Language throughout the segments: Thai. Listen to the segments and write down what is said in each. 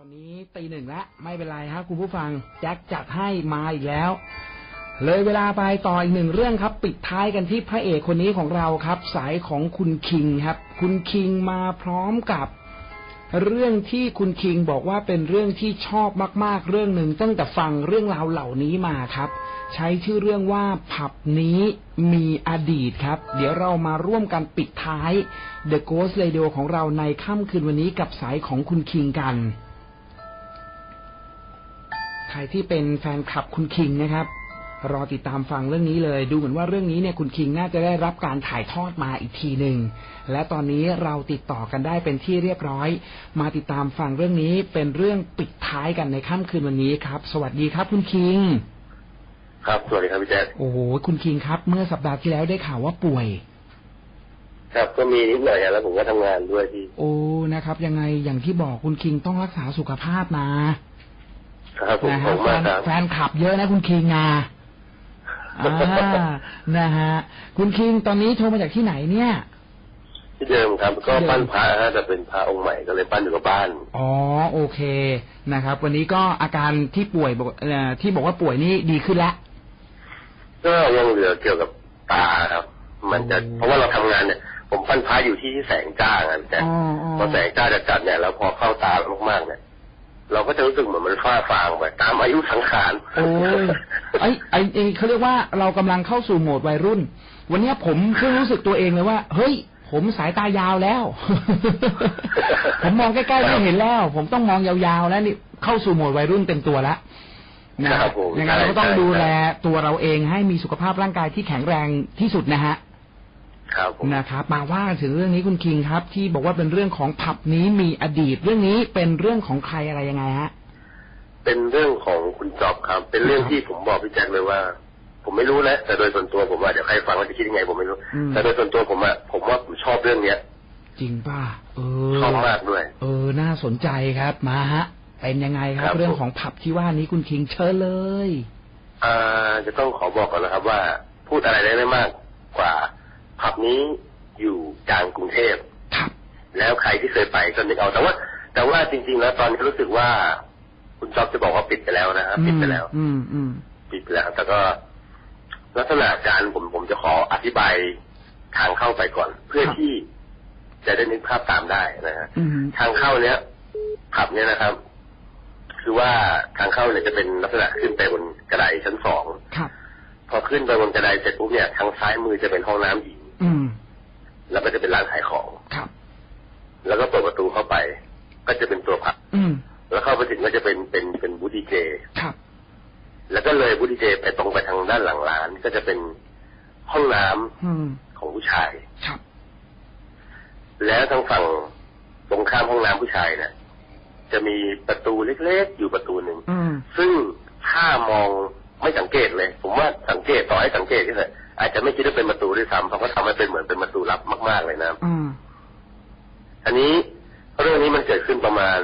อนนี้ตีหนึ่งแล้วไม่เป็นไรครับคุณผู้ฟังแจ็คจัดให้มาอีกแล้ว เลยเวลาไปต่ออีกหนึ่งเรื่องครับ ปิดท้ายกันที่พระเอกคนนี้ของเราครับ สายของคุณคิงครับ คุณคิงมาพร้อมกับ เรื่องที่คุณคิงบอกว่าเป็นเรื่องที่ชอบมาก ๆ เรื่องหนึ่งตั้งแต่ฟังเรื่องราวเหล่านี้มาครับ ใช้ชื่อเรื่องว่าผับนี้มีอดีตครับ เดี๋ยวเรามาร่วมกันปิดท้าย The Ghost Radio ของเราในค่ำคืนวันนี้กับสายของคุณคิงกัน ใครที่เป็นแฟนคลับคุณคิงนะครับ รอติดตามฟังเรื่องนี้เลย ดูเหมือนว่าเรื่องนี้เนี่ยคุณคิงน่าจะได้รับการถ่ายทอดมาอีกทีหนึ่งและตอนนี้เราติดต่อกันได้เป็นที่เรียบร้อย มาติดตามฟังเรื่องนี้เป็นเรื่องปิดท้ายกันในค่ำคืนวันนี้ครับ สวัสดีครับคุณคิง ครับสวัสดีครับพี่แจ๊คโอ้โหคุณคิงครับ เมื่อสัปดาห์ที่แล้วได้ข่าวว่าป่วยครับก็มีนิดหน่อยอะแล้วผมก็ทำงานด้วยที่โอ้นะครับ ยังไงอย่างที่บอกคุณคิงต้องรักษาสุขภาพนะ ครับผมนะผฮะมแฟมากนครับแฟนขับเยอะนะคุณคิงนะอ่านะฮะคุณคิงตอนนี้โทรมาจากที่ไหนเนี่ย ที่เดิมครับก็ที่เดิมปั้นพระฮะแต่เป็นพระองค์ใหม่ก็เลยปั้นอยู่กับบ้าน อ๋อโอเคนะครับ วันนี้ก็อาการที่ป่วยบอกเอ่อที่บอกว่าป่วยนี่ดีขึ้นแล้ว ก็ยังเหลือเกี่ยวกับตาครับ มันจะโอ้เพราะว่าเราทำงานเนี่ย ผมปั้นพระอยู่ที่แสงจ้าไงพี่แจ๊คอ๋ออ๋อ พอแสงจ้าจะจัดเนี่ยแล้วพอเข้าตามากๆเนี่ย เราก็จะรู้สึกเหมือนมันฟ้าฟางไปตามอายุสังขารโอ้ยไอ้ไอ้ไอ้เขาเรียกว่าเรากำลังเข้าสู่โหมดวัยรุ่น วันเนี้ยผมเพิ่งรู้สึกตัวเองเลยว่า เฮ้ย ผมสายตายาวแล้ว ผมมองใกล้ๆไม่เห็นแล้ว ผมต้องมองยาวๆแล้วนี่เข้าสู่โหมดวัยรุ่นเต็มตัวแล้วนะครับผมยังไงเราก็ต้องใช่ดูแลใช่ตัวเราเองให้มีสุขภาพร่างกายที่แข็งแรงที่สุดนะฮะ ครับผมนะครับมาว่ากันถึงเรื่องนี้คุณคิงครับ ที่บอกว่าเป็นเรื่องของผับนี้มีอดีต เรื่องนี้เป็นเรื่องของใครอะไรยังไงฮะเป็นเรื่องของคุณจอบครับ เป็นเรื่องที่ผมบอกพี่แจ๊คเลยว่า ผมไม่รู้นะแต่โดยส่วนตัวผมว่าเดี๋ยวใครฟังว่าจะคิดยังไงผมไม่รู้อืมแต่โดยส่วนตัวผมอะผมว่าผมชอบเรื่องเนี้ย จริงป่ะเออชอบมากด้วย เออ น่าสนใจครับมาฮะเป็นยังไงครัครับบเรื่องของผับที่ว่านี้คุณคิงเชิญเลยอ่าจะต้องขอบอกก่อนนะครับว่า พูดอะไรได้ไม่มากกว่า ผับนี้อยู่กลางกรุงเทพครับแล้วใครที่เคยไปก็นึกเอาแต่ว่า แต่ว่าจริง ๆ แล้วตอนนี้รู้สึกว่า คุณจอบจะบอกว่าปิดไปแล้วนะครับปิดไปแล้ว อืมอืมปิดไปแล้ว แต่ก็ลักษณะการผมผมจะขออธิบายทางเข้าไปก่อน เพื่อที่จะได้นึกภาพตามได้นะฮะอืมทางเข้าเนี้ยผับเนี้ยนะครับ คือว่าทางเข้าเนี่ยจะเป็นลักษณะขึ้นไปบนกระไดชั้นสองครับพอขึ้นไปบนกระไดเสร็จปุ๊บเนี่ยทางซ้ายมือจะเป็นห้องน้ำหญิงอืม แล้วก็จะเป็นร้านขายของครับ แล้วก็เปิดประตูเข้าไป ก็จะเป็นตัวผับอืมแล้วเข้าไปถึงก็จะเป็นเป็นเป็นบูธดีเจครับ แล้วก็เลยบูธดีเจไปตรงไปทางด้านหลังร้านก็จะเป็นห้องน้ำอืมของผู้ชายครับ แล้วทางฝั่งตรงข้ามห้องน้ำผู้ชายเนี่ยจะมีประตูเล็กๆอยู่ประตูหนึ่งอืมซึ่งถ้ามอง ไม่สังเกตเลย ผมว่าสังเกตต่อให้สังเกตที่ไหนอาจจะไม่คิดว่าเป็นประตูด้วยซ้ำเพราะเขาทำให้เป็นเหมือนเป็นประตูลับมากๆเลยนะอืมอันนี้เรื่องนี้มันเกิดขึ้นประมาณ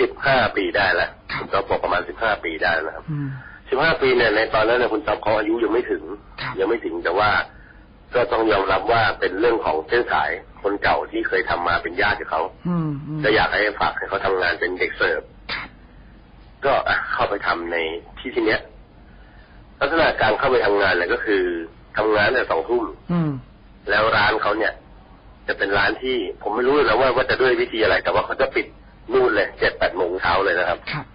สิบห้าปีได้แล้วคุณจ๊อบบอกประมาณสิบห้าปีได้แล้วนะครับอืมสิบห้าปีเนี่ยในตอนนั้นเนี่ยคุณจ๊อบเขาอายุยังไม่ถึงครับยังไม่ถึงแต่ว่าก็ต้องยอมรับว่าเป็นเรื่องของเส้นสายคนเก่าที่เคยทำมาเป็นญาติกับเขาอืมอืมก็อยากให้ฝากให้เขาทำงานเป็นเด็กเสิร์ฟครับ ก็อะเข้าไปทำในที่ที่เนี้ย ลักษณะการเข้าไปทำงานเนี่ยก็คือทำงานแต่สองทุ่มอืมแล้วร้านเขาเนี่ย จะเป็นร้านที่ผมไม่รู้เลยนะว่าว่าจะด้วยวิธีอะไร แต่ว่าเขาจะปิดนู่นเลยเจ็ดแปดโมงเช้าเลยนะครับครับ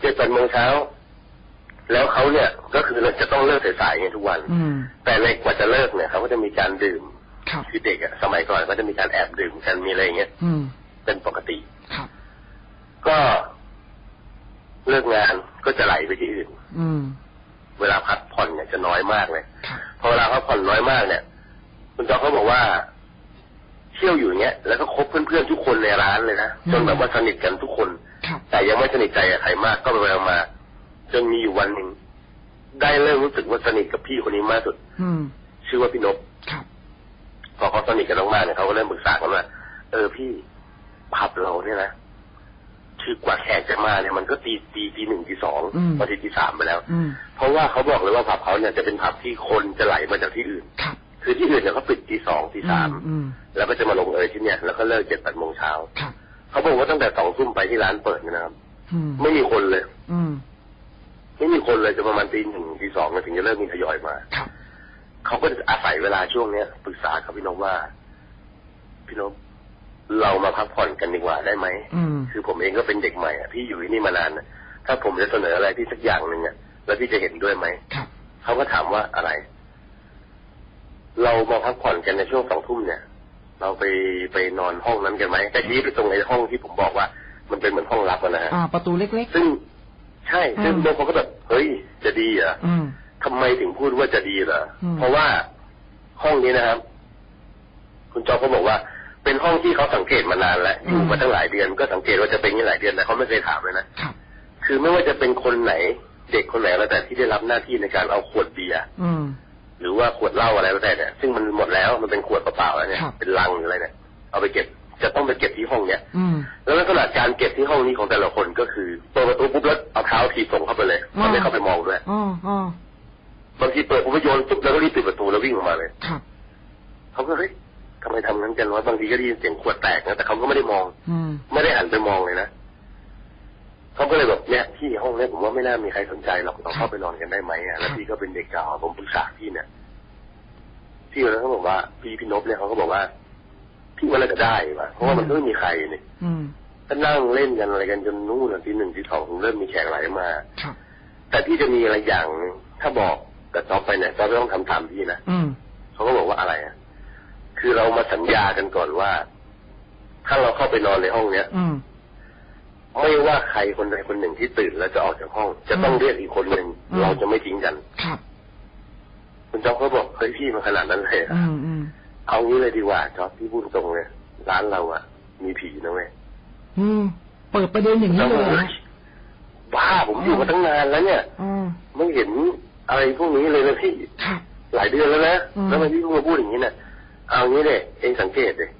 เจ็ดแปดโมงเช้าแล้วเขาเนี่ยก็คือจะต้องเลิกสายๆไงทุกวันอืมแต่ในกว่าจะเลิกเนี่ยเขาก็จะมีการดื่มครับคือเด็กอะสมัยก่อนก็จะมีการแอบดื่มกันมีอะไรอย่างเงี้ยอืมเป็นปกติครับก็ เลิกงานก็จะไหลไปที่อื่น อืม เวลาพักผ่อนเนี่ยจะน้อยมากเลยครับพอเวลาพักผ่อนน้อยมากเนี่ย คุณจอเขาบอกว่า เที่ยวอยู่อย่างเงี้ยแล้วก็คบเพื่อนๆทุกคนในร้านเลยนะอืมจนแบบว่าสนิทกันทุกคนครับแต่ยังไม่สนิทใจกับใครมากก็ไปไปมา จนมีอยู่วันหนึ่งได้เริ่มรู้สึกว่าสนิทกับพี่คนนี้มากสุด อืมชื่อว่าพี่นพครับพอเขาสนิทกันมากๆเนี่ยเขาก็เริ่มปรึกษากันว่าเออพี่ผับเราเนี่ยนะ คือกว่าแขกจะมาเนี่ยมันก็ตีตีตีหนึ่งตีสองอืมบางทีตีสามไปแล้วอืมเพราะว่าเขาบอกเลยว่าผับเขาเนี่ยจะเป็นผับที่คนจะไหลมาจากที่อื่นครับคือที่อื่นเนี่ยเขาปิดตีสองตีสามอืมแล้วก็จะมาลงเอยที่เนี่ยแล้วก็เลิกเจ็ดแปดโมงเช้าครับพเขาบอกว่าตั้งแต่สองทุ่มไปที่ร้านเปิดเนี่ยนะครับอืมไม่มีคนเลยอืมไม่มีคนเลยจะประมาณตีหนึ่งตีสองแล้วถึงจะเริ่มมีทยอยมาครับเขาก็จะอาศัยเวลาช่วงเนี้ยปรึกษากับพี่นพว่า พี่นพ เรามาพักผ่อนกันดีกว่าได้ไหมอืมคือผมเองก็เป็นเด็กใหม่อะพี่อยู่ที่นี่มานานน่ะถ้าผมจะเสนออะไรที่สักอย่างหนึ่งอะแล้วพี่จะเห็นด้วยไหมครับเขาก็ถามว่าอะไร เรามาพักผ่อนกันในช่วงสองทุ่มเนี่ย เราไปไปนอนห้องนั้นกันไหมแต่ชี้ไปตรงในห้องที่ผมบอกว่า มันเป็นเหมือนห้องลับอะนะฮะอ่าประตูเล็กซึ่งใช่ซึ่งอืมโดนเขาก็แบบเฮ้ย จะดีเหรอๆอืมทำไมถึงพูดว่าจะดีเหรออืมเพราะว่าห้องนี้นะครับ คุณจอเขาบอกว่า เป็นห้องที่เขาสังเกตมานานแล้วอยู่มาตั้งหลายเดือนก็สังเกตว่าจะเป็นอย่างนี้หลายเดือนแต่เขาไม่เคยถามเลยนะครับคือไม่ว่าจะเป็นคนไหนเด็กคนไหนแล้วแต่ที่ได้รับหน้าที่ในการเอาขวดเบียร์อืมหรือว่าขวดเหล้าอะไรแล้วแต่เนี่ยซึ่งมันหมดแล้วมันเป็นขวดเปล่าๆแล้วเนี่ยครับเป็นลังหรืออะไรเนี่ยเอาไปเก็บจะต้องไปเก็บที่ห้องเนี่ยอืมแล้วลักษณะการเก็บที่ห้องนี้ของแต่ละคนก็คือเปิดประตูปุ๊บแล้วเอาเท้าถีบส่งเข้าไปเลยอ๋อมันไม่เข้าไปมองด้วยอ๋ออ๋อบางทีเปิดปุ๊บก็โยนปุ๊บแล้วก็รีบปิดประตูแล้ววิ่งออกมาเลยครับเขาก็เฮ้ยทำ ไมทำงั้นกันวะบางทีก็ได้ยินเสียงขวดแตกนะแต่เขาก็ไม่ได้มอง อืมไม่ได้หันไปมองเลยนะเขาก็เลยแบบเนี่ยที่ห้องเนี้ยผมว่าไม่น่ามีใครสนใจหรอกเราเข้าไปนอนกันได้ไหมอะแล้วพี่ก็เป็นเด็กเก่าผมปรึกษาพี่เนี่ยพี่วันนั้นเขาบอกว่า พี่พี่นพเนี่ยเขาก็บอกว่าพี่ว่าน่าจะได้ว่ะเพราะว่ามันก็ไม่มีใครนี่อืมก็นั่งเล่นกันอะไรกันจนนู่นนะทีหนึ่งทีสองถึงเริ่มมีแขกไหลมาครับแต่พี่จะมีอะไรอย่างหนึ่งถ้าบอกกับจอบไปเนี่ยจอบไม่ต้องทำตามพี่นะอืมเขาก็บอกว่าอะไรอะ คือเรามาสัญญากันก่อนว่า ถ้าเราเข้าไปนอนในห้องเนี้ย อืมไม่ว่าใครคนใดคนหนึ่งที่ตื่นแล้วจะออกจากห้อง จะต้องอืมเรียกอีกคนหนึ่งอืมเราจะไม่ทิ้งกันครับคุณจอบก็บอกเฮ้ยพี่มันขนาดนั้นเลยเหรออืมอืมเอางี้เลยดีกว่าจอบพี่พูดตรงเลยร้านเราอะ มีผีนะเว้ยอืมเปิดประเด็นอย่างนี้แล้วเลยผมนะบ้าผมอยู่มาตั้งนานแล้วเนี่ยอืมไม่เห็นอะไรพวกนี้เลยนะพี่ครับหลายเดือนแล้วนะอืมแล้วทำไมพี่เพิ่งมาพูดอย่างนี้เนี่ย เอางี้เลยเองสังเกตเลย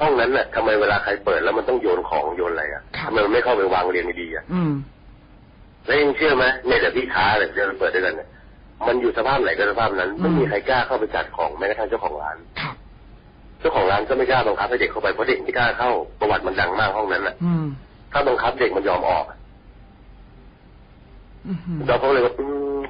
ห้องนั้นน่ะทำไมเวลาใครเปิดแล้วมันต้องโยนของโยนอะไรอะทำไมมันไม่เข้าไปวางเรียงดีๆอะอืมแล้วเองเชื่อไหมเนี่ยเดี๋ยวพี่ท้าเลยเดี๋ยวเราเปิดด้วยกันเนี่ยมันอยู่สภาพไหนก็สภาพนั้นอืมไม่มีใครกล้าเข้าไปจัดของแม้กระทั่งเจ้าของร้านครับเจ้าของร้านก็ไม่กล้าบังคับให้เด็กเข้าไปเพราะเด็กไม่กล้าเข้าประวัติมันดังมากห้องนั้นน่ะอืมถ้าบังคับเด็กมันยอมออกอืมเราก็เลยว่าอืม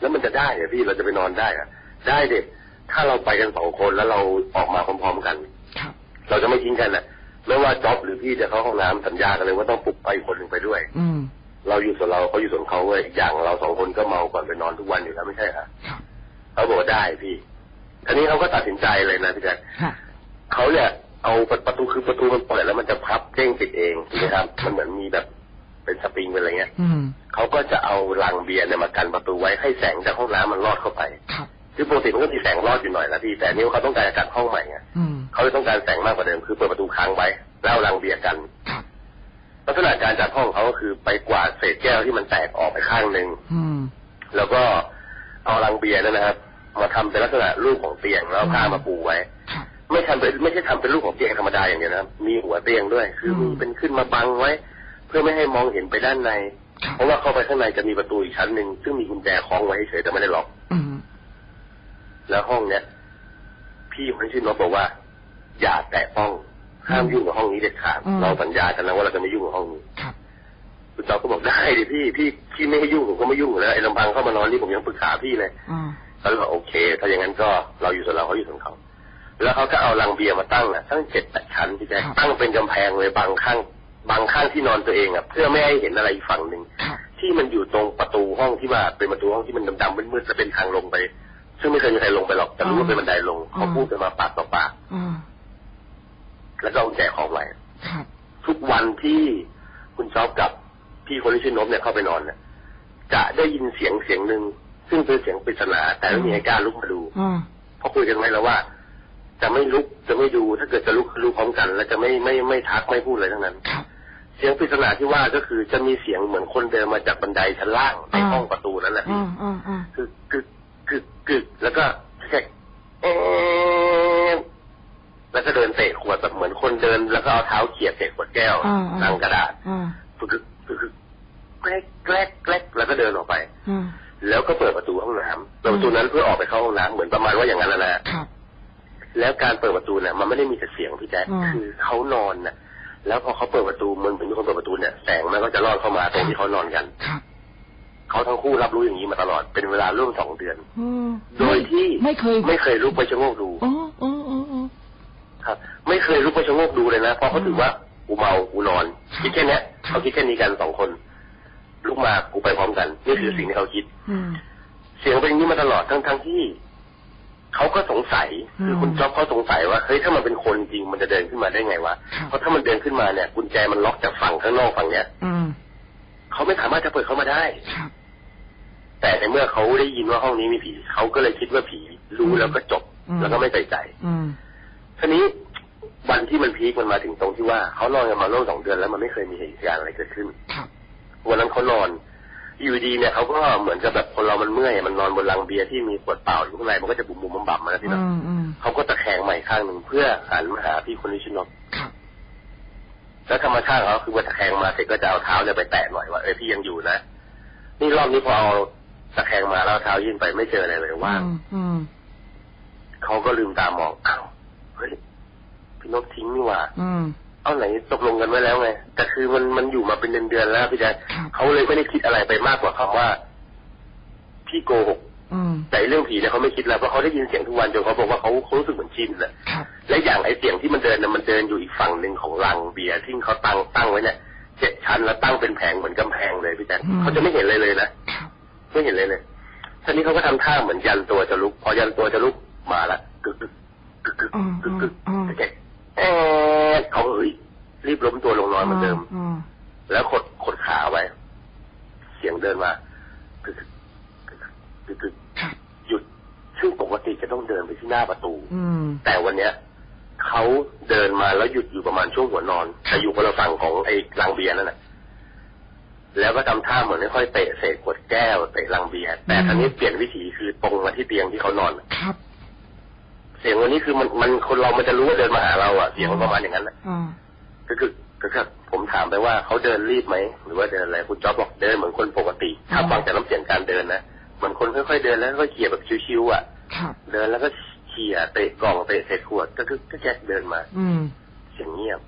แล้วมันจะได้เหรอพี่เราจะไปนอนได้เหรอะได้เด็ก ถ้าเราไปกันสองคนแล้วเราออกมาพร้อมๆกันครับเราจะไม่ทิ้งกันน่ะไม่ว่าจ็อบหรือพี่จะเข้าห้องน้ำสัญญากันเลยว่าต้องปลุกไปอีกคนหนึ่งไปด้วย อืมเราอยู่ส่วนเราเขาอยู่ส่วนเขาเว้ยอีกอย่างเราสองคนก็เมาก่อนไปนอนทุกวันอยู่แล้วไม่ใช่เหรอครับเขาบอกว่าได้พี่ทีนี้เขาก็ตัดสินใจเลยนะพี่แจ๊คฮะเขาเนี่ยเอาประตูคือประตูมันเปิดแล้วมันจะพับเด้งติดเองถูกไหมครับครับมันเหมือนมีแบบเป็นสปริงเป็นอะไรเงี้ยอืมเขาก็จะเอาลังเบียร์เนี่ยมากันประตูไว้ให้แสงจากห้องน้ำมันลอดเข้าไปครับ คือปกติมันก็มีแสงรอดอยู่หน่อยนะพี่แต่อันนี้เขาต้องการจะจัดห้องใหม่ไงอืมเขาเลยต้องการแสงมากกว่าเดิมคือเปิดประตูค้างไว้แล้วเอาลังเบียร์กันครับลักษณะการจัดห้องเขาก็คือไปกวาดเศษแก้วที่มันแตกออกไปข้างหนึ่งอืมแล้วก็เอาลังเบียร์นั่นนะครับ มาทำเป็นลักษณะรูปของเตียงแล้วเอาผ้ามาปูไว้ครับไม่ทำเป็นไม่ใช่ทำเป็นรูปของเตียงธรรมดาอย่างเดียวนะครับมีหัวเตียงด้วย คือมีอืมเป็นขึ้นมาบังไว้ เพื่อไม่ให้มองเห็นไปด้านในครับเพราะว่าเข้าไปข้างในจะมีประตูอีกชั้นหนึ่งซึ่งมีกุญแจคล้องไว้เฉยๆแต่ไม่ได้ล็อกอืม แล้วห้องเนี้ยพี่คนที่ชื่อนพบอกว่า อย่าแตะต้องห้ามยุ่งกับห้องนี้เด็ดขาดเราสัญญากันนะว่าเราจะไม่ยุ่งกับห้องนี้ครับ คุณจอก็บอกได้ดิพี่พี่พี่ไม่ให้ยุ่งผมก็ไม่ยุ่งอยู่แล้วไอ้ลำพังเข้ามานอนนี่ผมยังปรึกษาพี่เลยอ่าเขาเลยบอกโอเค ถ้าอย่างนั้นก็เราอยู่ส่วนเราเขาอยู่ส่วนเขา แล้วเขาก็เอาลังเบียร์มาตั้งอะตั้งเจ็ดแปดชั้นพี่แจ๊คตั้งเป็นกำแพงเลยบางข้างบางข้างที่นอนตัวเองอะเพื่อไม่ให้เห็นอะไรอีกฝั่งหนึ่งครับ ที่มันอยู่ตรงประตูห้องที่ว่าเป็นประตูห้องที่มันดำๆมืดๆจะเป็นทางลงไป ซึ่งไม่เคยมีใครลงไปหรอกแต่รู้ว่าเป็นบันไดลงเขาพูดกันมาปากต่อปากอ่าแล้วก็เอาแจกของไว้ครับทุกวันที่คุณชอบกับพี่คนที่ชื่อนพเนี่ยเข้าไปนอนเนี่ยจะได้ยินเสียงเสียงหนึ่งซึ่งเป็นเสียงปริศนา แต่ไม่มีใครกล้าลุกมาดูอ่าเพราะคุยกันไว้แล้วว่า จะไม่ลุกจะไม่ดู ถ้าเกิดจะลุกคือลุกพร้อมกัน แล้วจะไม่ไม่ไม่ทักไม่พูดอะไรทั้งนั้นครับเสียงปริศนาที่ว่าก็คือจะมีเสียงเหมือนคนเดินมาจากบันไดชั้นล่างในอ่าห้องประตูนั่นแหละพี่อ่าอ่าอ่า กึกกึกกึกกึกแล้วก็แค่เอ๊ะแล้วก็เดินเตะขวดแบบเหมือนคนเดิน แล้วก็เอาเท้าเขี่ยเตะขวดแก้วอ่าอ่าทางกระดาษอ่ากึกกึกกึกกึกแกล้กแกล้กแกล้กแล้วก็เดินออกไปอ่าแล้วก็เปิดประตูห้องน้ำเปิดประตูนั้นเพื่อออกไปเข้าห้องน้ำเหมือนประมาณว่าอย่างนั้นแหละนะครับแล้วการเปิดประตูเนี่ยมันไม่ได้มีแต่เสียงพี่แจ๊คอืมคือเขานอนน่ะ แล้วพอเขาเปิดประตูมันเหมือนมีคนเปิดประตูเนี่ยแสงมันก็จะลอดเข้ามาตรงที่เขานอนกันครับ เขาทั้งคู่รับรู้อย่างนี้มาตลอดเป็นเวลาร่วมสองเดือนอืมโดยที่ไม่เคย ไม่เคยลุกไปชะโงกดูอ๋ออ๋ออ๋ออ๋อครับ ไม่เคยลุกไปชะโงกดูเลยนะเพราะเขาถือว่ากูเมากูนอนครับคิดแค่เนี้ยครับเขาคิดแค่นี้กันสองคนลุกมากูไปพร้อมกันนี่คือสิ่งที่เขาคิดอืมเสียงเป็นอย่างนี้มาตลอดทั้งทั้งที่เขาก็สงสัยอืมคือคุณจ๊อบเขาสงสัยว่าเฮ้ยถ้ามันเป็นคนจริงมันจะเดินขึ้นมาได้ไงวะครับเพราะถ้ามันเดินขึ้นมาเนี่ยกุญแจมันล็อกจากฝั่งข้างนอกฝั่งเนี้ยอืม เขาไม่สามารถจะเปิดเข้ามาได้ครับ แต่ในเมื่อเขาได้ยินว่าห้องนี้มีผีเขาก็เลยคิดว่าผีรู้แล้วก็จบอืมแล้วก็ไม่ใส่ใจอืมทีนี้วันที่มันพีคมันมาถึงตรงที่ว่าเขานอนกันมาร่วมสองเดือนแล้วมันไม่เคยมีเหตุการณ์อะไรเกิดขึ้นครับวันนั้นเขานอนอยู่ดีเนี่ยเขาก็เหมือนกับแบบคนเรามันเมื่อยมันนอนบนลังเบียร์ที่มีขวดเปล่าอยู่ข้างในมันก็จะบุ๋มบุ๋มบั่มๆมาแล้วพี่อืเนาะมอืมเขาก็ตะแคงใหม่ข้างหนึ่งเพื่อหันมาหาพี่คนนี้ชื่อนกครับ แล้วธรรมชาติของเขาคือว่าตะแคงมาเสร็จก็จะเอาเท้าเนี่ยไปแตะหน่อยว่าเออพี่ยังอยู่นะนี่รอบนี้พอเอาตะแคงมาแล้วเอาเท้ายื่นไปไม่เจออะไรเลยว่างอืมอืมเขาก็ลืมตามองอ้าวเฮ้ยพี่นกทิ้งนี่หว่า อืมเอาไหนตกลงกันไว้แล้วไงแต่คือมันมันอยู่มาเป็นเดือนๆแล้วพี่แจ๊คครับเขาเลยไม่ได้คิดอะไรไปมากกว่าคำว่า พี่โกหกอืม แต่เรื่องผีเนี่ยเขาไม่คิดแล้วเพราะเขาได้ยินเสียงทุกวันจนเขาบอกว่าเขาเขารู้สึกเหมือนชินแหละครับและอย่างไอ้เสียงที่มันเดินน่ะมันเดินอยู่อีกฝั่งหนึ่งของรังเบียร์ที่เขาตั้งตั้งไว้เนี่ยเจ็ดชั้นแล้วตั้งเป็นแผงเหมือนกำแพงเลยพี่แจ๊คเขาจะไม่เห็นเลยเลยนะครับไม่เห็นเลยเลยทีนี้เขาก็ทำท่าเหมือนยันตัวจะลุก พอยันตัวจะลุกมาละกึกกึกกึกกึกอืมกึกกึกอืมพี่แจ๊คเอ๊ะเขาเอ้ยรีบล้มตัวลงนอนเหมือนเดิมอืมแล้วขดขดขาไว้ เสียงเดินมากึกกึ กกึกกึกครับหยุดซึ่งปกติจะต้องเดินไปที่หน้าประตู อืม แต่วันเนี้ยเขาเดินมาแล้วหยุดอยู่ประมาณช่วงหัวนอนแต่อยู่คนละฝั่งของไอ้ลังเบียร์นั่นแหละแล้วก็ทำท่าเหมือนค่อยๆเตะเศษขวดแก้วเตะลังเบียร์แต่ครั้นี้เปลี่ยนวิถีคือตรงมาที่เตียงที่เขานอน ครับ เสียงวันนี้คือมันมันคนเรามันจะรู้ว่าเดินมาหาเราอะเสียงมันประมาณอย่างนั้นแหละอ่าก็คือก็คือผมถามไปว่าเขาเดินรีบไหมหรือว่าเดินอะไรคุณจ๊อบบอกเดินเหมือนคนปกติ ถ้าฟังจากน้ำเสียงการเดินนะ เหมือนคนค่อยๆเดินแล้วก็เขี่ยแบบชิวๆอะครับเดินแล้วก็เขี่ยเตะกล่องเตะเศษขวดก็คือก็แจ็คเดินมา อืมเสียงเงียบ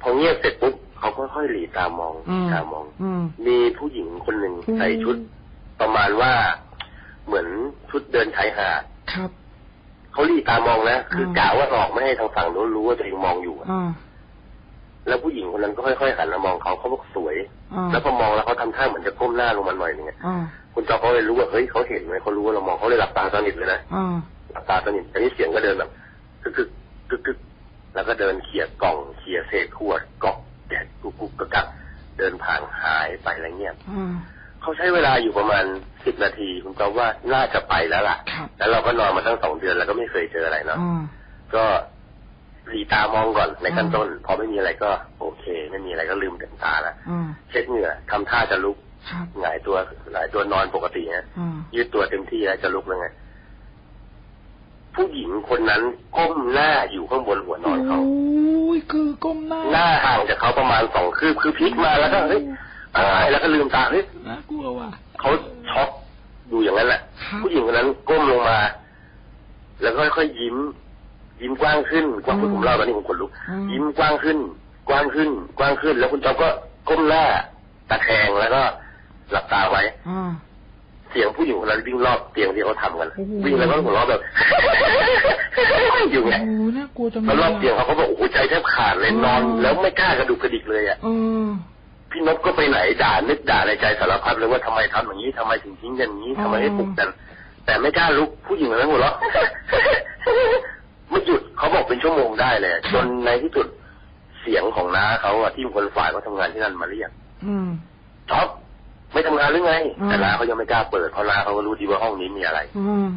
พอเงียบเสร็จปุ๊บเขาก็ค่อยหลีตามองอืมตามองอืมมีผู้หญิงคนหนึ่งอืมใส่ชุด ประมาณว่าเหมือนชุดเดินชายหาดครับเขาหลีตามองนะคือมกะว่าหลอกไม่ให้ทางฝั่งนู้นรู้ว่าตัวเองมองอยู่อะอ่าแล้วผู้หญิงคนนั้นก็ค่อยๆหันมามองเขาเขาบอกสวยอ่าแล้วพอมองแล้วเขาทำท่าเหมือนจะก้มหน้าลงมาหน่อยหนึงอะอ่า คุณจอเขาเลยรู้ว่าเฮ้ยเขาเห็นไหมเขารู้ว่าเรามองเขาเลยหลับตาสนิทเลยนะอ่าหลับตาสนิทแต่นี่เสียงก็เดินแบบกึกกึกกึกกึกแล้วก็เดินเขี่ยกล่องเขี่ยเศษขวดเกาะแดดกุกกุกกะกักเดินผ่านหายไปอะไรเงี้ยอ่าเขาใช้เวลาอยู่ประมาณสิบนาที คุณก็ว่าน่าจะไปแล้วล่ะครับแล้วเราก็นอนมาตั้งสองเดือนแล้วก็ไม่เคยเจออะไรเนาะอ่าก็หลีตามองก่อนในขั้นต้นพอไม่มีอะไรก็ โอเค ไม่มีอะไรก็ลืมเต็มตาละอ่าเช็ดเหงื่อทำท่าจะลุกครับ หงายตัวหงายตัวนอนปกติฮะอ่ายืดตัวเต็มที่แล้วจะลุกแล้วไงผู้หญิงคนนั้นก้มหน้าอยู่ข้างบนหัวนอนเขาโอ้ยคือก้มหน้า หน้าห่างจากเขาประมาณสองคืบคือพลิกมาแล้วก็เฮ้ยอ้ายแล้วก็ลืมตาเฮ้ยน่ากลัวว่ะเขาช็อกดูอย่างนั้นแหละครับผู้หญิงคนนั้นก้มลงมา แล้วก็ค่อยๆยิ้ม ยิ้มกว้างขึ้นกว้างขึ้นผมเล่าตอนนี้ผมขนลุกอืมยิ้มกว้างขึ้น กว้างขึ้น กว้างขึ้น แล้วคุณจ๊อบก็ก้มหน้าตะแคงแล้วก็ หลับตาไว้อ่าเสียงผู้หญิงคนนั้นวิ่งรอบเตียงที่เขาทำกันโอ้โหวิ่งแล้วก็หัวเราะแบบอยู่ไงโอ้น่ากลัวจังเลแล้วยรอบเตียงเขาก็บอกโอ้โหใจแทบขาดเลยนอน แล้วไม่กล้ากระดุกกระดิกเลยอะเออพี่นพก็ไปไหนด่านึกด่าในใจสารพัดเลยว่าทำไมทำอย่างนี้ทำไมถึงทิ้งกันอย่างนี้ทำไมให้ปลุกกัน แต่ไม่กล้าลุกผู้หญิงคนนั้นหัวเราะไม่หยุดเขาบอกเป็นชั่วโมงได้เลยจนในที่สุดเสียงของน้าเขาอะที่เป็นคนฝ่ายเขาทำงานที่นั่นมาเรียกอืมท็อป ไม่ทำงานหรือไงอืมแต่น้าเขายังไม่กล้าเปิดเพราะน้าเขาก็รู้ดีว่าห้องนี้มีอะไร อืม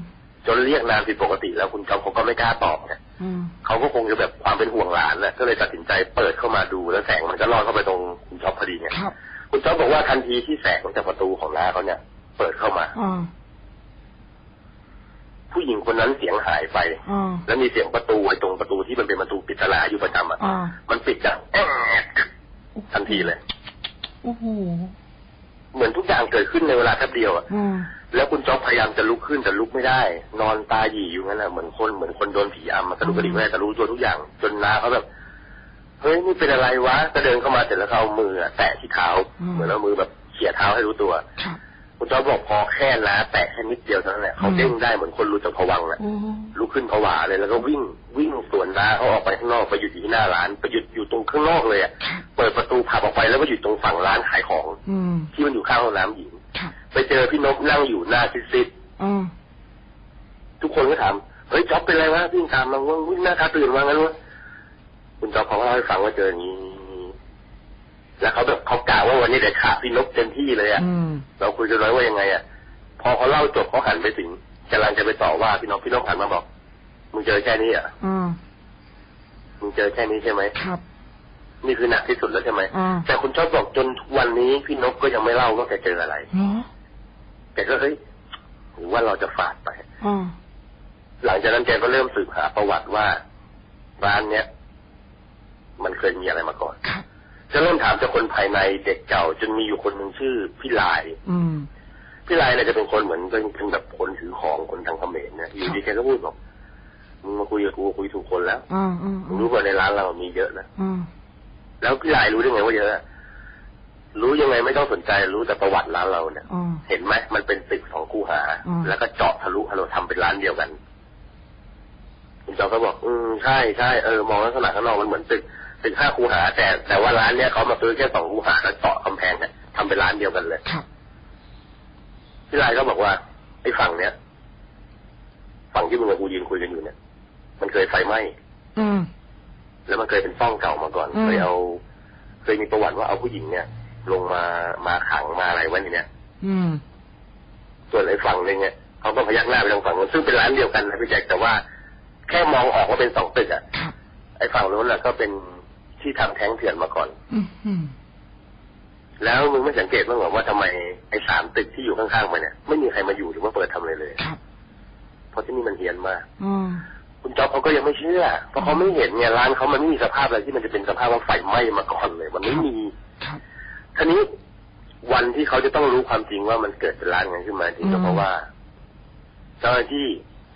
จนเรียกนานผิดปกติแล้วคุณจ๊อบเขาก็ไม่กล้าตอบไงอืมเขาก็คงจะแบบความเป็นห่วงหลานนะก็เลยตัดสินใจเปิดเข้ามาดูแล้วแสงมันก็ลอดเข้าไปตรงคุณจ๊อบพอดีไงครับคุณจ๊อบบอกว่าทันทีที่แสงจากประตูของน้าเขาเนี่ย เปิดเข้ามาอ่าผู้หญิงคนนั้นเสียงหายไปอ่าแล้วมีเสียงประตูไอ้ตรงประตูที่มันเป็นประตูปริศนาอยู่ประจำอะอ่ามันปิดดังแอ๊กทันทีเลยโอ้โห เหมือนทุกอย่างเกิดขึ้นในเวลาแป๊บเดียวอะอืมแล้วคุณจ๊อบพยายามจะลุกขึ้นแต่ลุกไม่ได้ นอนตาหยีอยู่งั้นแหละเหมือนคนเหมือนคนโดนผีอำมากระดุกกระดิกไม่ได้แต่รู้ตัวทุกอย่าง จนน้าเขาแบบเฮ้ยนี่เป็นอะไรวะก็เดินเข้ามาเสร็จแล้วก็เอามืออะแตะที่เท้า อืม เหมือนเอามือแบบเขี่ยเท้าให้รู้ตัว ครับ คุณจอร์จบอกพอแค่ล้าแตะแค่นิดเดียวเท่านั้นแหละเขาอืมเด้งได้เหมือนคนรู้จักผวังค์แหละโอ้ลุกขึ้นผวาเลยแล้วก็วิ่งวิ่งสวนล้าเขาออกไปข้างนอกไปหยุดอยู่ที่หน้าร้านไปหยุดอยู่ตรงข้างนอกเลยอะครับเปิดประตูผลักออกไปแล้วก็หยุดตรงฝั่งร้านขายของอืมที่มันอยู่ข้างห้องน้ำหญิงครับไปเจอพี่นกนั่งอยู่หน้าซิดอ๋อๆทุกคนก็ถามเฮ้ยจ๊อบเป็นไรวะวิ่งตามมาว่าวิ่งหน้าตาตื่นมางั้นวะคุณจ๊อบเขาก็เล่าให้ฟังว่าเจออย่างนี้ แล้วเขาแบบเขากล่าวว่าวันนี้เด็ดขาดพี่นกเต็มที่เลยอะอืมเราคุยกันไว้ว่ายังไงอะพอเขาเล่าจบเขาหันไปถึงกำลังจะไปต่อว่าพี่นกพี่นกหันมาบอกมึงเจอแค่นี้อะอ่ามึงเจอแค่นี้ใช่ไหมครับนี่คือหนักที่สุดแล้วใช่ไหมอ่าแต่คุณชอบบอกจนทุกวันนี้พี่นกก็ยังไม่เล่าว่าแกเจออะไรเหรอแกก็เฮ้ยหรือว่าเราจะฝาดไปอ่าหลังจากนั้นแกก็เริ่มสืบหาประวัติว่าร้านเนี้ยมันเคยมีอะไรมาก่อนครับ จะเริ่มถามจากคนภายในเด็กเก่า จนมีอยู่คนหนึ่งชื่อพี่ลาย อืมพี่ลายเนี่ยจะเป็นคนเหมือนเป็นเป็นแบบคนถือของคนทางเขมรนะอยู่ดีแกก็พูดบอกมึงมาคุยกับกูคุยถูกคนแล้วอ่าอ่ามึงรู้ว่าในร้านเรามีเยอะนะอ่าแล้วพี่ลายรู้ได้ไงว่าเยอะอะรู้ยังไงไม่ต้องสนใจรู้แต่ประวัติร้านเราเนี่ยอ่าเห็นไหมมันเป็นตึกสองคูหาอืมแล้วก็เจาะทะลุทะลุทำเป็นร้านเดียวกันคุณจอมก็บอก อืมใช่ใช่เออมองลักษณะข้างนอกมันเหมือนตึก ตึกห้าคูหา แต่แต่ว่าร้านเนี้ยเขามาซื้อแค่สองคูหาแล้วเจาะกำแพงเนี่ยทำเป็นร้านเดียวกันเลยครับพี่ลายก็บอกว่าไอ้ฝั่งเนี้ยฝั่งที่มึงกับกูยืนคุยกันอยู่เนี่ย มันเคยไฟไหม้อืมแล้วมันเคยเป็นซ่องเก่ามาก่อนอืมเคยเอา เคยมีประวัติว่าเอาผู้หญิงเนี่ย ลงมามาขังมาอะไรไว้ในเนี้ยอืมส่วนไอ้ฝั่งหนึ่งเนี่ยเขาก็พยักหน้าไปทางฝั่งนู้นซึ่งเป็นร้านเดียวกันนะพี่แจ็คแต่ว่าแค่มองออกว่าเป็นสองตึกอะครับไอ้ฝั่งนู้นน่ะก็เป็น ที่ทำแท้งเถื่อนมาก่อนอืมอืมแล้วมึงไม่สังเกตบ้างเหรอว่าทำไมไอ้สามตึกที่อยู่ข้างๆมันเนี่ยไม่มีใครมาอยู่หรือว่าเปิดทำอะไรเลยครับเพราะที่นี่มันเฮี้ยนมากอ่าคุณจ๊อบเขาก็ยังไม่เชื่อ เพราะเขาไม่เห็นไงร้านเขามันไม่มีสภาพอะไรที่มันจะเป็นสภาพว่าไฟไหม้มาก่อนเลย มันไม่มีครับทีนี้วันที่เขาจะต้องรู้ความจริงว่ามันเกิดเป็นร้านกันขึ้นมาจริงก็เพราะว่าเจ้าหน้าที่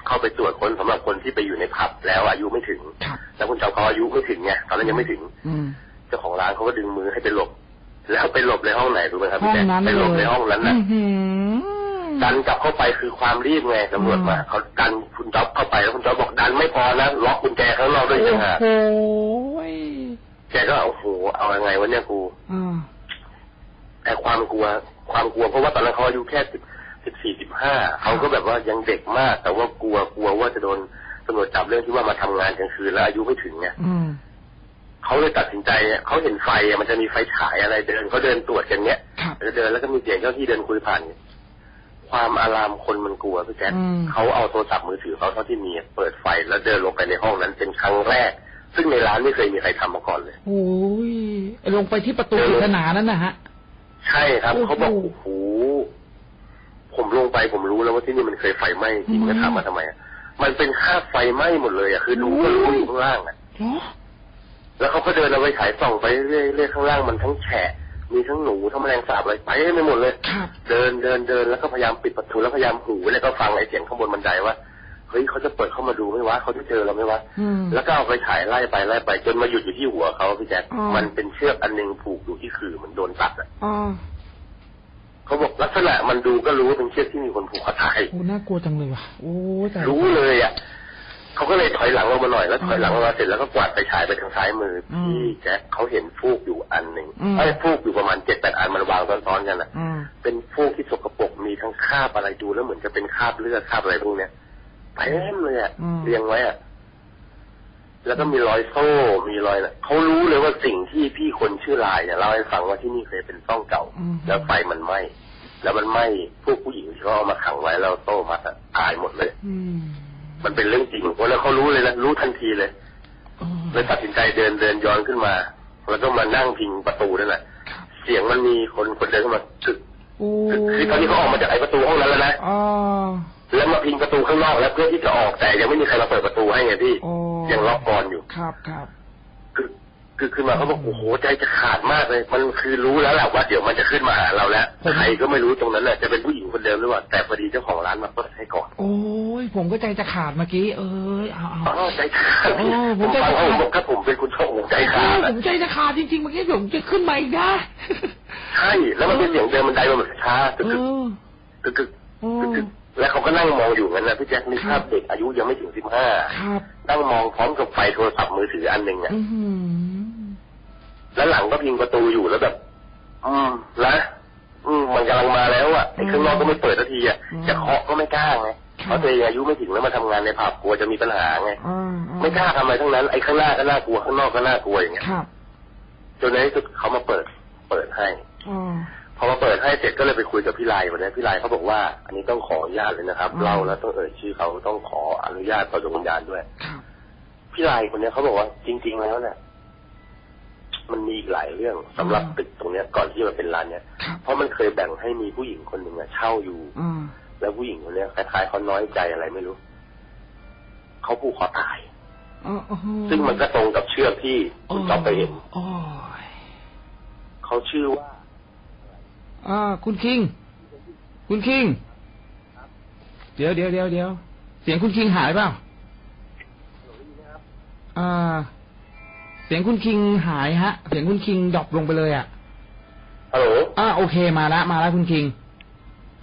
เข้าไปตรวจคนสำหรับคนที่ไปอยู่ในผับแล้วอายุไม่ถึงครับแล้วคุณจ๊อบเขาอายุไม่ถึงไงตอนนั้นยังไม่ถึง อืมเจ้าของร้านเขาก็ดึงมือให้ไปหลบ แล้วไปหลบในห้องไหนรู้ไหมครับห้องพี่แจ๊คนั้นไปเลยหลบในห้องนั้นนะอื้อหือดันกลับเข้าไปคือความรีบไงตำรวจมาอืมเขาดันคุณจ๊อบเข้าไปแล้วคุณจ๊อบบอกดันไม่พอนะล็อกกุญแจข้างนอกด้วยโอ้จังหากโหแกก็โอ้โหเอายังไงวะเนี่ยกูอ่าแต่ความกลัว ความกลัวเพราะว่าตอนนั้นเขาอายุแค่สิบ สิบสี่สิบห้าเขาก็แบบว่ายังเด็กมาก แต่ว่ากลัวกลัวว่าจะโดนตำรวจจับเรื่องที่ว่ามาทำงานกลางคืนแล้วอายุไม่ถึงไงอืมเขาเลยตัดสินใจอะเขาเห็นไฟอะมันจะมีไฟฉายอะไรเดินเขาเดินตรวจกันเนี้ยครับแล้วเดินแล้วก็มีเสียงเจ้าที่เดินคุยผ่านความอารามคนมันกลัวพี่แจ๊คอืมเขาเอาโทรศัพท์มือถือเขาเท่าที่มีเปิดไฟแล้วเดินลงไปในห้องนั้นเป็นครั้งแรก ซึ่งในร้านไม่เคยมีใครทำมาก่อนเลยโอ้ยลงไปที่ประตูปริศนานั่นนะฮะ ใช่ครับโอ้โหเขาบอกโอ้โห ผมลงไปผมรู้แล้วว่าที่นี่มันเคยไฟไหม้จริงอืมก็ถามมาทำไมอะมันเป็นคราบไฟไหม้หมดเลยอะคือดูก็รู้อยู่ข้างล่างอะเหรอแล้วเขาก็เดินเอาไปฉายส่องไปเรื่อยๆเรื่อยๆข้างล่างมันทั้งแฉะมีทั้งหนูทั้งแมลงสาบอะไรไปไม่หมดเลยครับเดินเดินเดินแล้วก็พยายามปิดประตูแล้วพยายามหูแล้วก็ฟังไอ้เสียงข้างบนบันไดว่าเฮ้ยเขาจะเปิดเข้ามาดูไหมวะเขาจะเจอเราไหมวะอืมแล้วก็เอาไปฉายไล่ไปไล่ไปจนมาหยุดอยู่ที่หัวเขาพี่แจ๊คอ๋อมันเป็นเชือกอันหนึงผูกอยู่ที่ขื่อเหมือนโดนตัดอะอ่า เขาบอกลักษณะมันดูก็รู้ว่าเป็นเชือกที่มีคนผูกคอตายโอ้น่ากลัวจังเลยว่ะโอ้ยแต่รู้เลยอะเขาก็เลยถอยหลังลงมาหน่อยแล้วถอยหลังลงมาเสร็จแล้วก็กวาดไปฉายไปทางซ้ายมืออมพี่แจ๊คเขาเห็นฟูกอยู่อันหนึ่งอืมไอ้ยฟูกอยู่ประมาณเจ็ดแปดอันมันวางซ้อนๆกันอะอ่าเป็นฟูกที่สกปรกมีทั้งคราบอะไรดูแล้วเหมือนจะเป็นคราบเลือดคราบอะไรพวกเนี้ยเต็มเลยอะอืมเรียงไว้อะ แล้วก็มีรอยโซ่ มีรอยน่ะเขารู้เลยว่าสิ่งที่พี่คนชื่อลายเนี่ยเล่าให้ฟังว่าที่นี่เคยเป็นซ่องเก่าอืมแล้วไฟมันไหม้แล้วมันไหม้พวกผู้หญิงที่เขาเอามาขังไว้แล้วโซ่มัดอะตายหมดเลยอืมมันเป็นเรื่องจริงแล้วเขารู้เลยนะรู้ทันทีเลยเออเลยตัดสินใจเดินเดินย้อนขึ้นมา แล้วก็มานั่งพิงประตูนั่นแหละครับเสียงมันมีคนคนเดินเข้ามาถึกโอ้คือตอนนี้เขาออกมาจากไอ้ประตูห้องนั้นแล้วนะอ่าแล้วมาพิงประตูข้างนอกแล้วเพื่อที่จะออกแต่ยังไม่มีใครมาเปิดประตูให้ไงพี่โอ้ ยังล็อกกรอนอยู่ ครับครับกึกคือขึ้นมาเขาบอกโอ้โหใจจะขาดมากเลย มันคือรู้แล้วแหละว่าเดี๋ยวมันจะขึ้นมาหาเราแล้วผมใครก็ไม่รู้ตรงนั้นแหละจะเป็นผู้หญิงคนเดิมหรือเปล่าแต่พอดีเจ้าของร้านมาเปิดให้ก่อน โอ้ยผมก็ใจจะขาดเมื่อกี้ เอ้ยเอาเอาอ๋อใจขาดโอ้ผมผมใจฟังขาดเขาบอกถ้าผมเป็นคุณชอบผมใจขาดผอะมใจจะขาดจริงๆเมื่อกี้ผมจะขึ้นมาอีกนะใช่แล้วมันเป็นเสียงเดินบันไดมันช้าเอตึกอตึกตึกโอ้ตึกตึก แล้วเขาก็นั่งมองอยู่งั้นนะพี่แจ็คนึกภาพเด็กอายุยังไม่ถึงสิบห้าครับนั่งมองพร้อมกับไฟโทรศัพท์มือถืออันหนึ่งอะอือหือแล้วหลังก็พิงประตูอยู่แล้วแบบ อืมแล้วอืมมันกำลังมาแล้วอะไอ้ข้างนอกก็ไม่เปิดสักทีอะจะเคาะก็ไม่กล้าไงเพราะตัวเองอายุไม่ถึงแล้วมาทำงานในผับกลัวจะมีปัญหาไงอ่าอ่ไม่กล้าทำอะไรทั้งนั้นไอ้ข้างหน้าก็น่ากลัวข้างนอกก็น่ากลัวอย่างเงี้ยครับจนในที่สุดเขามาเปิด เปิดให้อ๋อ พอมาเปิดให้เสร็จก็เลยไปคุยกับพี่ไลวันนี้พี่ไลเขาบอกว่า อันนี้ต้องขออนุญาตเลยนะครับอืมเล่าแล้วต้องเอ่ยชื่อเขาต้องขออนุญาตต่อดวงวิญญาณด้วยครับพี่ไลคนเนี้ยเขาบอกว่า จริง ๆ แล้วเนี่ยมันมีอีกหลายเรื่องสำหรับตึกตรงเนี้ยก่อนที่มันเป็นร้านเนี้ยครับเพราะมันเคยแบ่งให้มีผู้หญิงคนหนึ่งอะเช่าอยู่อืมแล้วผู้หญิงคนเนี้ยคล้ายๆเขาน้อยใจอะไรไม่รู้เขาผูกคอตายอ๋ออ๋อซึ่งมันก็ตรงกับเชือกที่คุณจ๊อบไปเห็นโอ้ยเขาชื่อว่า อ่า คุณคิง คุณคิง เดี๋ยวเดี๋ยวเดี๋ยวเดี๋ยวเสียงคุณคิงหายเปล่าอ่า เสียงคุณคิงหายฮะ เสียงคุณคิง drop ลงไปเลยอะฮัลโหลอ่าโอเคมาแล้วมาแล้วคุณคิง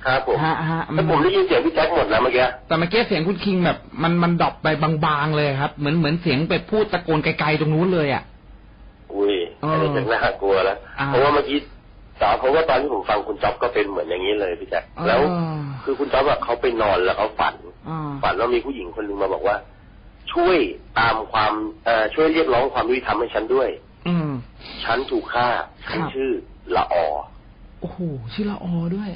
ครับผมฮะฮะแต่ผมได้ยินเสียงพี่แจ็คหมดนะเมื่อกี้แต่เมื่อกี้เสียงคุณคิงแบบ มันมัน drop ไปบางๆเลยครับ เหมือนเหมือนเสียงไปพูดตะโกนไกลๆตรงนู้นเลยอะอุ้ยเอออันนี้จะน่ากลัวแล้วอ่าเพราะว่าเมื่อกี้ สาวเพราะว่าตอนที่ผมฟังคุณจ๊อบก็เป็นเหมือนอย่างนี้เลยพี่แจ็คแล้วอ่าคือคุณจ๊อบอะเขาไปนอนแล้วเขาฝันอ่าฝันว่ามีผู้หญิงคนหนึ่งมาบอกว่า ช่วยตามความเอ่อช่วยเรียกร้องความยุติธรรมให้ฉันด้วย อืมฉันถูกฆ่าฉันครับชื่อละออโอ้โหชื่อละออด้วย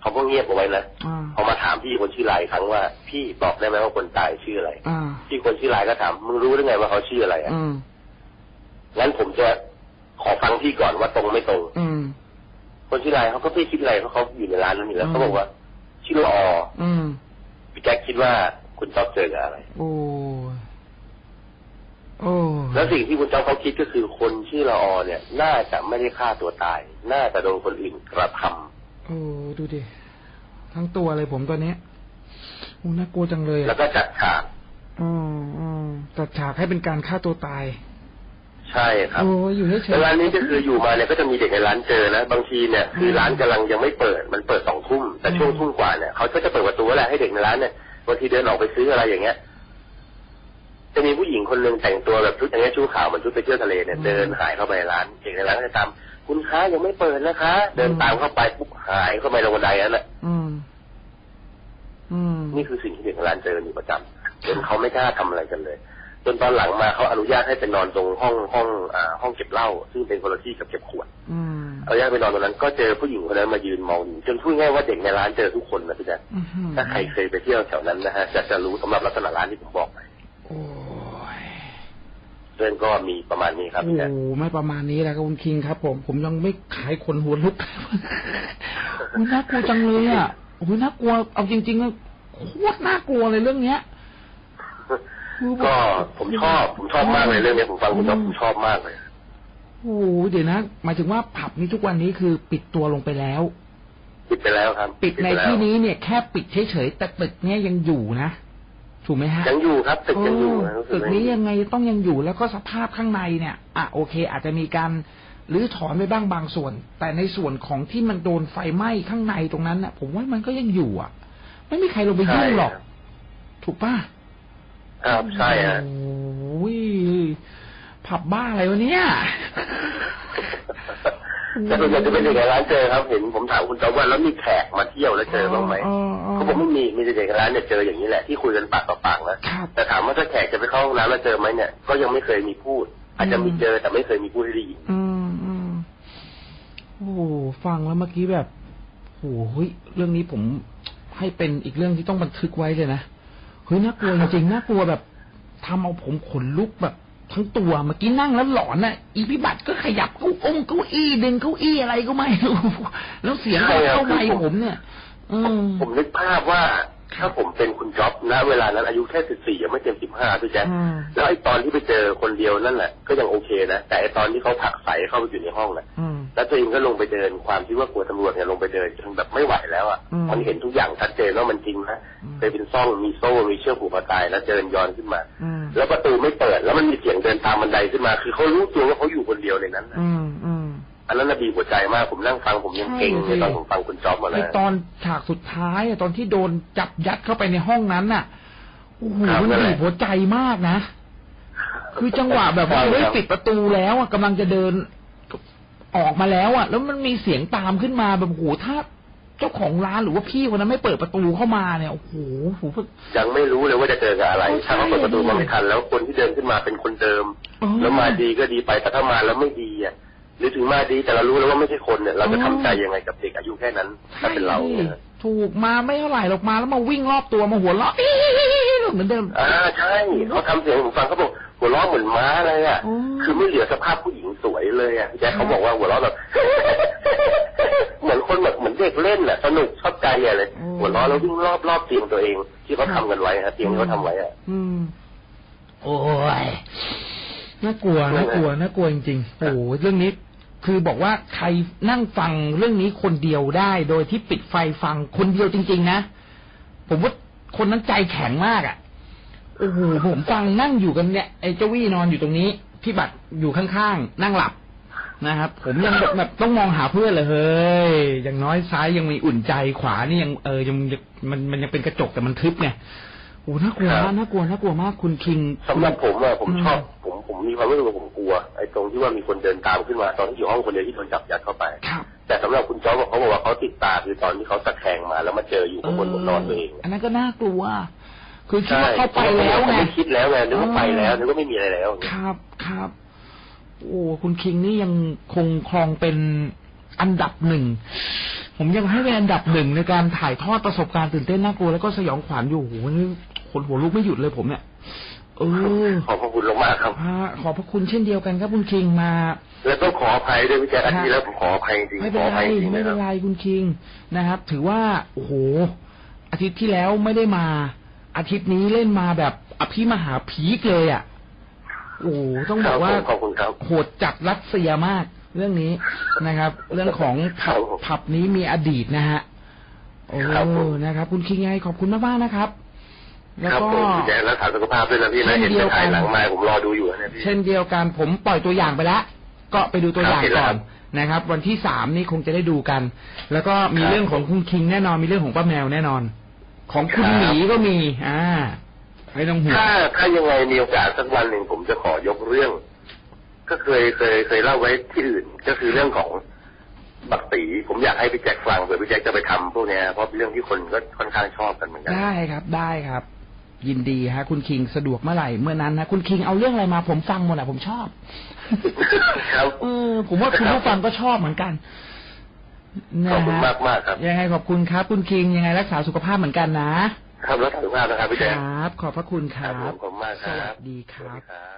เขาก็เงียบเอาไว้นะอ่าพอมาถามพี่คนชื่อลายครั้งว่า พี่บอกได้ไหมว่าคนตายชื่ออะไรอ่าพี่คนชื่อลายก็ถามมึงรู้ได้ไงว่าเขาชื่ออะไรอะอืมงั้นผมจะขอฟังพี่ก่อนว่าตรงไม่ตรง อืม คนชื่อลายเขาก็ไม่คิดอะไรเพราะเขาอยู่ในร้านนั้นอยู่แล้วอืมเขาบอกว่าชื่อละอออืมพี่แจ็คคิดว่าคุณจ๊อบเจอกับอะไรโอ้ยโอ้ยแล้วสิ่งที่คุณจ๊อบเขาคิดก็คือคนชื่อละออเนี่ย น่าจะไม่ได้ฆ่าตัวตาย น่าจะโดนคนอื่นกระทำโอ้ดูดิทั้งตัวเลยผมตัวเนี้ยโอ้น่ากลัวจังเลยแล้วอะก็จัดฉากอืมอืมจัดฉากให้เป็นการฆ่าตัวตาย ใช่ครับโอ้ยอยู่เฉยแล้วๆร้านนี้ก็คืออยู่มาเนี่ยก็จะมีเด็กในร้านเจอนะบางทีเนี่ยคือร้านกำลังยังไม่เปิดมันเปิดสองทุ่มแต่ช่วงทุ่มกว่าเนี่ยเขาก็จะเปิดประตูแหละให้เด็กในร้านเนี่ยบางทีเดินออกไปซื้ออะไรอย่างเงี้ยจะมีผู้หญิงคนหนึ่งแต่งตัวแบบชุดอย่างเงี้ยชุดขาวเหมือนชุดไปเที่ยวทะเลเนี่ยเดินหายเข้าไปในร้านเด็กในร้านก็จะตามคุณค้ายังไม่เปิดนะคะ เดินตามเข้าไปปุ๊บหายเข้าไปลงบันไดนั่นแหละอืมอืมนี่คือสิ่งที่เด็กในร้านเจออยู่ประจำจนเขาไม่กล้าทำอะไรกันเลย จนตอนหลังมาเขาอนุญาตให้ไปนอนตรงห้องห้องอ่าห้องเก็บเหล้าซึ่งเป็นคนละที่กับเก็บขวดอืมอนุญาตไปนอนตรงนั้นก็เจอผู้หญิงคนนั้นมายืนมองอยู่จนพูดง่ายว่าเด็กในร้านเจอทุกคนนะพี่แจ๊คอื้อหือถ้าใครเคยไปเที่ยวแถวนั้นนะฮะจะจะรู้สำหรับลักษณะร้านที่ผมบอกไปโอ้ยเรื่องก็มีประมาณนี้ครับโอ้พี่แจ๊คไม่ประมาณนี้แหละครับคุณคิงครับ ผมผมยังไม่ขายขนหัวลุกโอ้ยน่ากลัวจังเลยอะโอ้ยน่ากลัวเอาจริงๆนะโคตรน่ากลัวเลยเรื่องเนี้ย ก็ผมชอบผมชอบมากเลยเรื่องนี้ผมฟังคุณชอบผมชอบมากเลยโอ้โหเดี๋ยวนะหมายถึงว่าผับนี้ทุกวันนี้คือปิดตัวลงไปแล้ว ปิดไปแล้วครับ ปิดในไปแล้วที่นี้เนี่ยแค่ปิดเฉยๆแต่ตึกเนี้ยยังอยู่นะถูกไหมฮะยังอยู่ครับตึกยังอยู่เอนะอรู้สึตึกว่านี้ยังไงต้องยังอยู่แล้วก็สภาพข้างในเนี่ยอะโอเค อาจจะมีการหรือถอนไปบ้างบางส่วน แต่ในส่วนของที่มันโดนไฟไหม้ข้างในตรงนั้นน่ะ ผมว่ามันก็ยังอยู่อะ ไม่มีใครลงไปยุ่งหรอก ถูกป่ะ ครับใช่ฮะโอ้ยผับบ้าอะไรวะเนี่ยแต่ส่วนใหญ่จะเป็นเด็กในร้านเจอครับเห็นผมถามคุณจอมว่าแล้วมีแขกมาเที่ยวแล้วเจอบ้างไหมอ๋ออ๋อเขาบอกไม่มีมีแต่เด็กในร้านเนี่ยเจออย่างนี้แหละที่คุยกันปากต่อปากนะครับแต่ถามว่าถ้าแขกจะไปเข้าห้องน้ำแล้วเจอไหมเนี่ยก็ยังไม่เคยมีพูด อาจจะมีเจอแต่ไม่เคยมีพูดให้ได้ยินอืมอืมโอ้โหฟังแล้วเมื่อกี้แบบโอ้โหเฮ้ยเรื่องนี้ผมให้เป็นอีกเรื่องที่ต้องบันทึกไว้เลยนะ เฮ้ยน่ากลัวจริงๆน่ากลัวแบบทำเอาผมขนลุกแบบทั้งตัวเมื่อกี้นั่งแล้วหลอนน่ะ อีพิบัติก็ขยับเก้าองเก้าอี้ดึงเก้าอี้อะไรก็ไม่รู้แล้วเสียงใช่ครับเข้าไมคือผมผมเนี่ยอืมผมนึกภาพว่าครับถ้าผมเป็นคุณจ๊อบณเวลานั้นอายุแค่สิบสี่ยังไม่เต็มสิบห้าพี่แจ๊คอืมแล้วไอ้ตอนที่ไปเจอคนเดียวนั่นแหละก็ยังโอเคนะแต่ไอ้ตอนที่เขาผลักใสเข้าไปอยู่ในห้องน่ะอืม แล้วตัวเองก็ลงไปเดินความที่ว่ากลัวตำรวจเนี่ยลงไปเดินจนแบบไม่ไหวแล้วอะอืมมันเห็นทุกอย่างชัดเจนว่ามันจริงนะอืมเคยเป็นซ่องมีโซ่มีเชือกผูกคอตายแล้วเดินย้อนขึ้นมาอืมแล้วประตูไม่เปิด แล้วมันมีเสียงเดินตามบันไดขึ้นมา คือเขารู้ตัวว่าเขาอยู่คนเดียวในนั้นน่ะอืมอืมอันนั้นน่ะบีบหัวใจมากผมนั่งฟังผมยังเก่งใช่เลยสิตอนผมฟังคุณจ๊อบมาไอแล้วตอนฉากสุดท้ายอะตอนที่โดนจับยัดเข้าไปในห้องนั้นน่ะโอ้โหครับมันนั่นแหบีละบหัวใจมากนะคือจังหวะแบบว่าใช่เฮ้ยครับปิดประตูแล้วอะกำลังจะเดิน ออกมาแล้วอะแล้วมันมีเสียงตามขึ้นมาแบบโอ้โหถ้าเจ้าของร้านหรือว่าพี่คนนั้นไม่เปิดประตูเข้ามาเนี่ยโอ้โหผมยังไม่รู้เลยว่าจะเจอกับอะไรใช่ถ้าเขาเปิดประตูมาไม่ทัน แล้วคนที่เดินขึ้นมาเป็นคนเดิมเออแล้วมาดีก็ดีไปแต่ถ้ามาแล้วไม่ดีอะหรือถึงมาดีแต่เรารู้แล้วว่าไม่ใช่คนเนี่ยเราจะทำใจยังไงกับเด็กอายุแค่นั้นถ้าเป็นเราเนี่ยถูกมาไม่เท่าไหร่หรอกมาแล้วมาวิ่งรอบตัวมาหัวเราะอี้เหมือนเดิมอ่าใช่เขาทำเสียงผมฟังเขาบอกหัวเราะเหมือนม้าเลยอะอ๋อคือไม่เหลือสภาพผู้หญิง สวยเลยอะพี่แจ๊คเขาบอกว่าหัวเราะแบบ เหมือนคนแบบเหมือนเด็กเล่นอะสนุกชอบใจอะเลยอืมหัวเราะแล้ววิ่งรอบรอบเตียงตัวเอง ที่เขาทำกันไว้ฮะเตียงที่เขาทำไว้อะอืมโอ้ยน่ากลัวนั่น่านแหละกลัวน่ากลัวจริงๆโอ้โหเรื่องนี้คือบอกว่าใครนั่งฟังเรื่องนี้คนเดียวได้ โดยที่ปิดไฟฟังคนเดียวจริง ๆ นะ ผมว่าคนนั้นใจแข็งมากอะ่ะโอ้โหผมฟังนั่งอยู่กันเนี่ยไอ้เจ้าวี่นอนอยู่ตรงนี้ พี่บัตรอยู่ข้างๆนั่งหลับนะครับผมยังแบบแบบต้องมองหาเพื่อนเลยเฮ้ยอย่างน้อยซ้ายยังมีอุ่นใจขวานี่ยังเออยังมันมันยังเป็นกระจกแต่มันทึบไงโอ้น่ากลัวครัมากบน่ากลัวน่ากลัวมากคุณคิงสำหรับผมอะผมอืมชอบผมผมมีความรู้สึกว่าผมกลัวไอ้ตรงที่ว่ามีคนเดินตามขึ้นมาตอนที่อยู่ห้องคนเดียวที่โดนจับยัดเข้าไปครับแต่สำหรับคุณจ๊อบบอกเขาบอกว่าเขาติดตาคือตอนที่เขาตะแคงมาแล้วมาเจออยู่ข้างบนบนนอนตัวเองอันนั้นก็น่ากลัว คือคิดว่าเข้าไปแล้วเขาไงไม่คิดแล้วไงนึกว่าไปแล้วนึกว่าไม่มีอะไรแล้วครับ ครับ โอ้คุณคิงนี่ยังคงครองเป็นอันดับหนึ่ง ผมยังให้เป็นอันดับหนึ่งในการถ่ายทอดประสบการณ์ตื่นเต้นน่ากลัวแล้วก็สยองขวัญอยู่โอ้โหนี่ขนหัวลุกไม่หยุดเลยผมเนี่ยเออขอบพระคุณมากๆครับฮะขอบพระคุณเช่นเดียวกันครับคุณคิงมา แล้วต้องขออภัยด้วยพี่แจ๊คอาทิตย์แล้วผมขออภัยจริงไม่ๆขเป็นออไรภัยจริงๆไม่นะคเป็รับนไรคุณคิงนะครับ ถือว่าโอ้โหอาทิตย์ที่แล้วไม่ได้มา อาทิตย์นี้เล่นมาแบบอภิมหาพีคเลยอะ โอ้โหต้องบอกว่าขอบคุณครับโหดจัดรัสเซียมาก เรื่องนี้นะครับ เรื่องของผับครับผมผับนี้มีอดีตนะฮะโอ้ครับผมนะครับ คุณคิงไงขอบคุณมากมากๆนะครับแล้วครับก็ผมพี่แจ๊ครักษาสุขภาพด้วยนะพี่นะเช่เห็นนเดีไปยวกันถ่ายหลังมาผมรอดูอยู่นะพี่เช่นเดียวกันผมปล่อยตัวอย่างไปแล้วก็ไปดูตัวอย่างครับเห็นแล้ก่วอนนะครับ วันที่สามนี่คงจะได้ดูกัน แล้วก็มีครับเรื่องของคุณคิงแน่นอนมีเรื่องของป้าแมวแน่นอน ของคุณครับหมีก็มี อ่า ไม่ต้องห่วงถ้าถ้ายังไงมีโอกาสสักวันหนึ่งผมจะขอยกเรื่อง ก็เคยเคยเคยเล่าไว้ที่อื่น ก็คือเรื่องของบักตีผมอยากให้พี่แจ็คฟังเผื่อพี่แจ็คจะไปทำพวกเนี้ยเพราะเป็นเรื่องที่คนก็ค่อนข้างชอบกันเหมือนกันได้ครับได้ครับ ยินดีฮะ คุณคิงสะดวกเมื่อไหร่เมื่อนั้นนะคุณคิงเอาเรื่องอะไรมาผมฟังหมดอะผมชอบครับเออผมว่าคุณผู้ฟังก็ชอบเหมือนกันนะขอบคุณฮะมากมากๆครับยังไงขอบคุณครับ คุณคิงยังไงรักษาสุขภาพเหมือนกันนะ ครับแล้วสุขภาพนะครับพี่คแจ็ครับขอบพระคุณคครัรับบผมขอบคุณมากคสรับวัสดีคสวัสรับดีครับ